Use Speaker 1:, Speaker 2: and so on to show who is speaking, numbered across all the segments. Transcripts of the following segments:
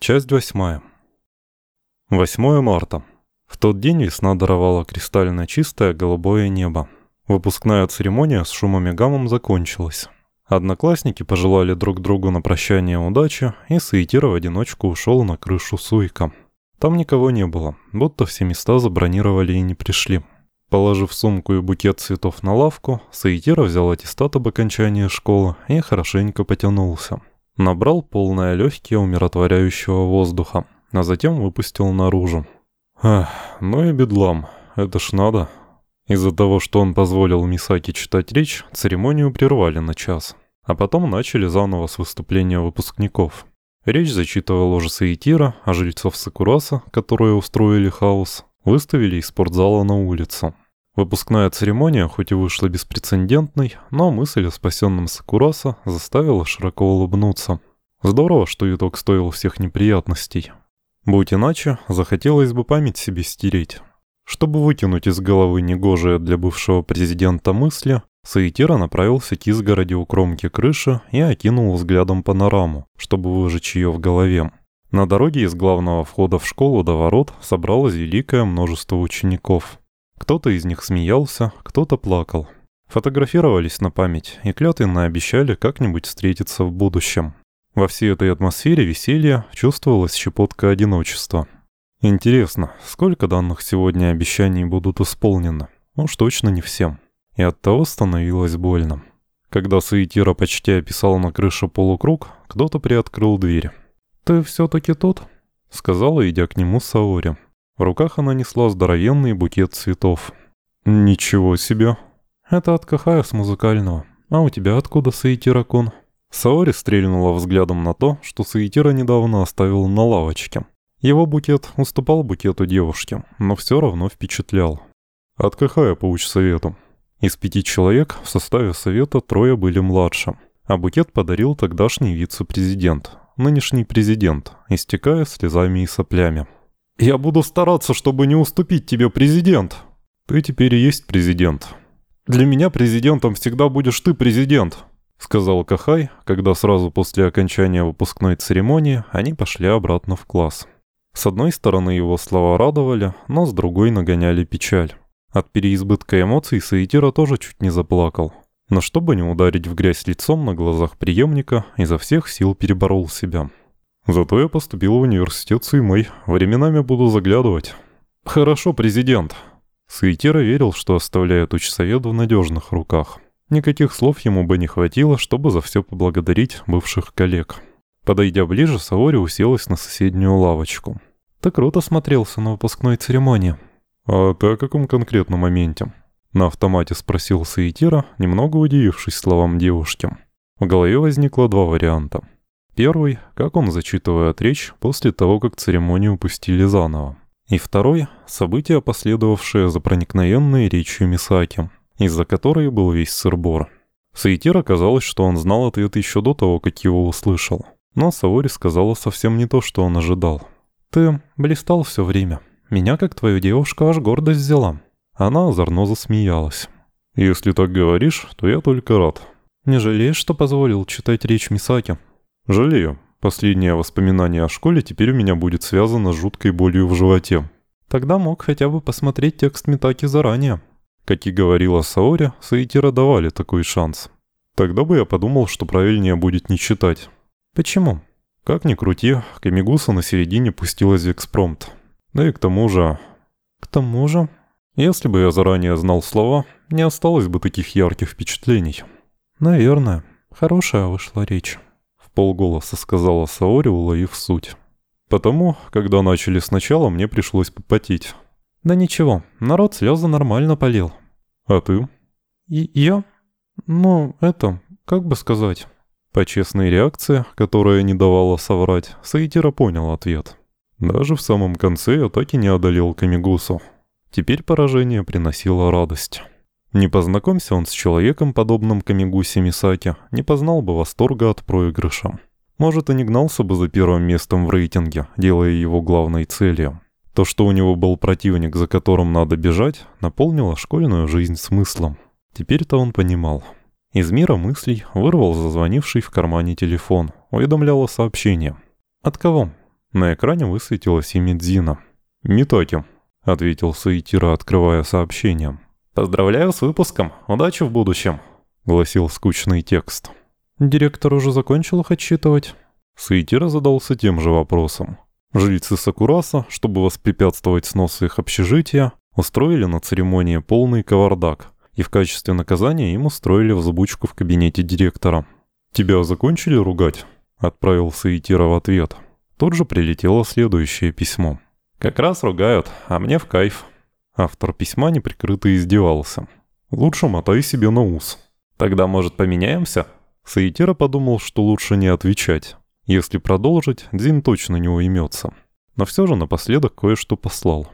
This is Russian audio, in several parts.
Speaker 1: Часть восьмая. 8 марта. В тот день весна даровала кристально чистое голубое небо. Выпускная церемония с шумом и гамом закончилась. Одноклассники пожелали друг другу на прощание удачи, и Саитира в одиночку ушел на крышу Суйка. Там никого не было, будто все места забронировали и не пришли. Положив сумку и букет цветов на лавку, Саитира взял аттестат об окончании школы и хорошенько потянулся. Набрал полное легкие умиротворяющего воздуха, а затем выпустил наружу. Ах, ну и бедлам, это ж надо. Из-за того, что он позволил Мисаки читать речь, церемонию прервали на час. А потом начали заново с выступления выпускников. Речь зачитывал уже Саитира, а жильцов Сакураса, которые устроили хаос, выставили из спортзала на улицу. Выпускная церемония хоть и вышла беспрецедентной, но мысль о спасенном Сакураса заставила широко улыбнуться. Здорово, что итог стоил всех неприятностей. Будь иначе, захотелось бы память себе стереть. Чтобы выкинуть из головы негожие для бывшего президента мысли, Саитира направился к изгороди у кромки крыши и окинул взглядом панораму, чтобы выжечь ее в голове. На дороге из главного входа в школу до ворот собралось великое множество учеников. Кто-то из них смеялся, кто-то плакал. Фотографировались на память и клятвенно обещали как-нибудь встретиться в будущем. Во всей этой атмосфере веселья чувствовалась щепотка одиночества. Интересно, сколько данных сегодня обещаний будут исполнены? Уж точно не всем. И оттого становилось больно. Когда Саитира почти описал на крыше полукруг, кто-то приоткрыл дверь. «Ты все-таки тот?» — сказала, идя к нему Саори. В руках она несла здоровенный букет цветов. «Ничего себе!» «Это от Кахая с музыкального. А у тебя откуда Саитира-кун?» Саори стрельнула взглядом на то, что Саитира недавно оставил на лавочке. Его букет уступал букету девушки, но все равно впечатлял. От Кахая по совету. Из пяти человек в составе совета трое были младше, а букет подарил тогдашний вице-президент, нынешний президент, истекая слезами и соплями. «Я буду стараться, чтобы не уступить тебе, президент!» «Ты теперь и есть президент. Для меня президентом всегда будешь ты, президент!» Сказал Кахай, когда сразу после окончания выпускной церемонии они пошли обратно в класс. С одной стороны его слова радовали, но с другой нагоняли печаль. От переизбытка эмоций Саитира тоже чуть не заплакал. Но чтобы не ударить в грязь лицом на глазах преемника, изо всех сил переборол себя. Зато я поступил в университет Суймэй. Временами буду заглядывать. Хорошо, президент. Суетера верил, что оставляет учсовет в надежных руках. Никаких слов ему бы не хватило, чтобы за все поблагодарить бывших коллег. Подойдя ближе, Саори уселась на соседнюю лавочку. «Ты круто смотрелся на выпускной церемонии». «А ты о каком конкретном моменте?» На автомате спросил Саитира, немного удивившись словам девушки. В голове возникло два варианта. Первый, как он зачитывает речь после того, как церемонию пустили заново. И второй, события, последовавшие за проникновенной речью Мисаки, из-за которой был весь сырбор. Саитир оказалось, что он знал ответ еще до того, как его услышал. Но Саори сказала совсем не то, что он ожидал. «Ты блистал все время. Меня, как твою девушку, аж гордость взяла». Она озорно засмеялась. «Если так говоришь, то я только рад». «Не жалеешь, что позволил читать речь Мисаки?» Жалею. Последнее воспоминание о школе теперь у меня будет связано с жуткой болью в животе. Тогда мог хотя бы посмотреть текст Митаки заранее. Как и говорила Саори, Саитира давали такой шанс. Тогда бы я подумал, что правильнее будет не читать. Почему? Как ни крути, Камигуса на середине пустилась в экспромт. Да и к тому же... К тому же... Если бы я заранее знал слова, не осталось бы таких ярких впечатлений. Наверное. Хорошая вышла речь полголоса сказала Саори, уловив суть. Потому, когда начали сначала, мне пришлось попотеть. Да ничего, народ слезы нормально полил. А ты? И я? Ну, это, как бы сказать... По честной реакции, которая не давала соврать, Саитира понял ответ. Даже в самом конце я так и не одолел Камигусу. Теперь поражение приносило радость. Не познакомься он с человеком, подобным Камигуси Мисаки, не познал бы восторга от проигрыша. Может, и не гнался бы за первым местом в рейтинге, делая его главной целью. То, что у него был противник, за которым надо бежать, наполнило школьную жизнь смыслом. Теперь-то он понимал. Из мира мыслей вырвал зазвонивший в кармане телефон. Уведомляло сообщение. «От кого?» На экране высветилось имя Дзина. «Митаки», — ответил Саитира, открывая сообщение. «Поздравляю с выпуском. Удачи в будущем», — гласил скучный текст. «Директор уже закончил их отчитывать?» Саитира задался тем же вопросом. Жильцы Сакураса, чтобы воспрепятствовать сносу их общежития, устроили на церемонии полный кавардак, и в качестве наказания им устроили взбучку в кабинете директора. «Тебя закончили ругать?» — отправил Саитира в ответ. Тут же прилетело следующее письмо. «Как раз ругают, а мне в кайф». Автор письма неприкрыто издевался. «Лучше мотай себе на ус». «Тогда, может, поменяемся?» Саитира подумал, что лучше не отвечать. Если продолжить, Дзин точно не уймется. Но все же напоследок кое-что послал.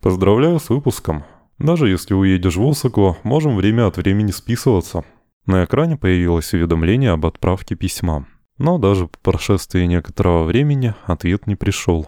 Speaker 1: «Поздравляю с выпуском. Даже если уедешь в Осаку, можем время от времени списываться». На экране появилось уведомление об отправке письма. Но даже по прошествии некоторого времени ответ не пришел.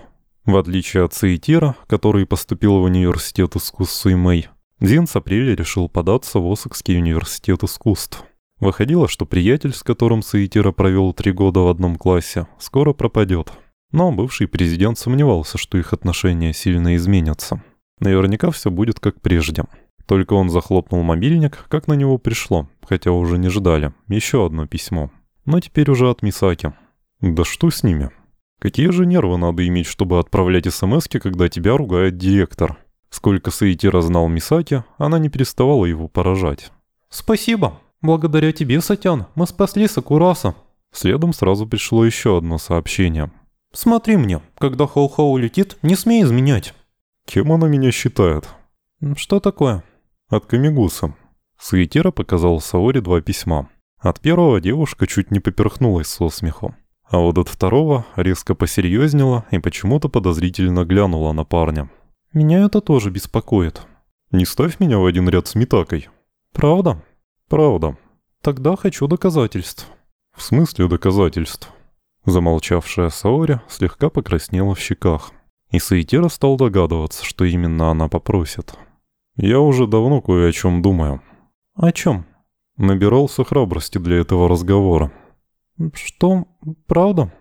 Speaker 1: В отличие от Саитира, который поступил в университет искусств Суймэй, Дзин с апреля решил податься в Осакский университет искусств. Выходило, что приятель, с которым Саитира провел три года в одном классе, скоро пропадет. Но бывший президент сомневался, что их отношения сильно изменятся. Наверняка все будет как прежде. Только он захлопнул мобильник, как на него пришло, хотя уже не ждали, еще одно письмо но теперь уже от Мисаки. Да что с ними? Какие же нервы надо иметь, чтобы отправлять смски, когда тебя ругает директор? Сколько Саитира знал Мисаки, она не переставала его поражать. «Спасибо. Благодаря тебе, Сатян, мы спасли Сакураса». Следом сразу пришло еще одно сообщение. «Смотри мне, когда Хоу-Хоу летит, не смей изменять». «Кем она меня считает?»
Speaker 2: «Что такое?»
Speaker 1: «От Камигуса». Саитира показал Саори два письма. От первого девушка чуть не поперхнулась со смеху. А вот от второго резко посерьезнела и почему-то подозрительно глянула на парня.
Speaker 2: «Меня это тоже беспокоит».
Speaker 1: «Не ставь меня в один ряд с Митакой».
Speaker 2: «Правда?»
Speaker 1: «Правда».
Speaker 2: «Тогда хочу доказательств».
Speaker 1: «В смысле доказательств?» Замолчавшая Саори слегка покраснела в щеках. И Саитера стал догадываться, что именно она попросит. «Я уже давно кое о чем думаю».
Speaker 2: «О чем?»
Speaker 1: Набирался храбрости для этого разговора.
Speaker 2: «Что? Правда?»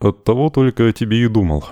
Speaker 1: «От того только о тебе и думал».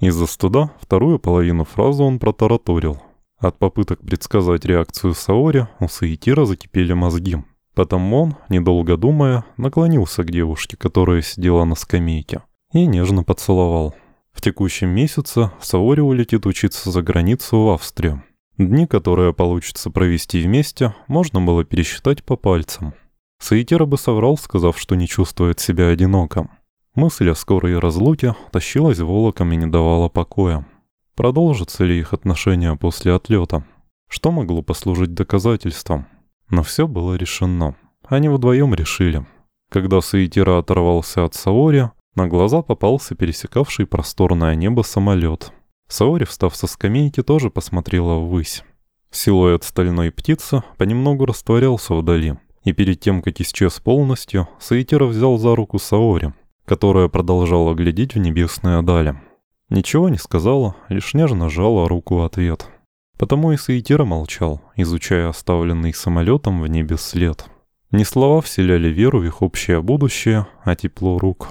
Speaker 1: Из-за стыда вторую половину фразы он протараторил. От попыток предсказать реакцию Саори у Саитира закипели мозги. Потому он, недолго думая, наклонился к девушке, которая сидела на скамейке, и нежно поцеловал. В текущем месяце Саори улетит учиться за границу в Австрию. Дни, которые получится провести вместе, можно было пересчитать по пальцам. Саитера бы соврал, сказав, что не чувствует себя одиноком. Мысль о скорой разлуке тащилась волоком и не давала покоя. Продолжатся ли их отношения после отлета? Что могло послужить доказательством? Но все было решено. Они вдвоем решили. Когда Саитера оторвался от Саори, на глаза попался пересекавший просторное небо самолет. Саори, встав со скамейки, тоже посмотрела ввысь. Силуэт стальной птицы понемногу растворялся вдали, и перед тем, как исчез полностью, Саитира взял за руку Саори, которая продолжала глядеть в небесные дали. Ничего не сказала, лишь нежно жала руку ответ. Потому и Саитира молчал, изучая оставленный самолетом в небе след. Не слова вселяли веру в их общее будущее, а тепло рук.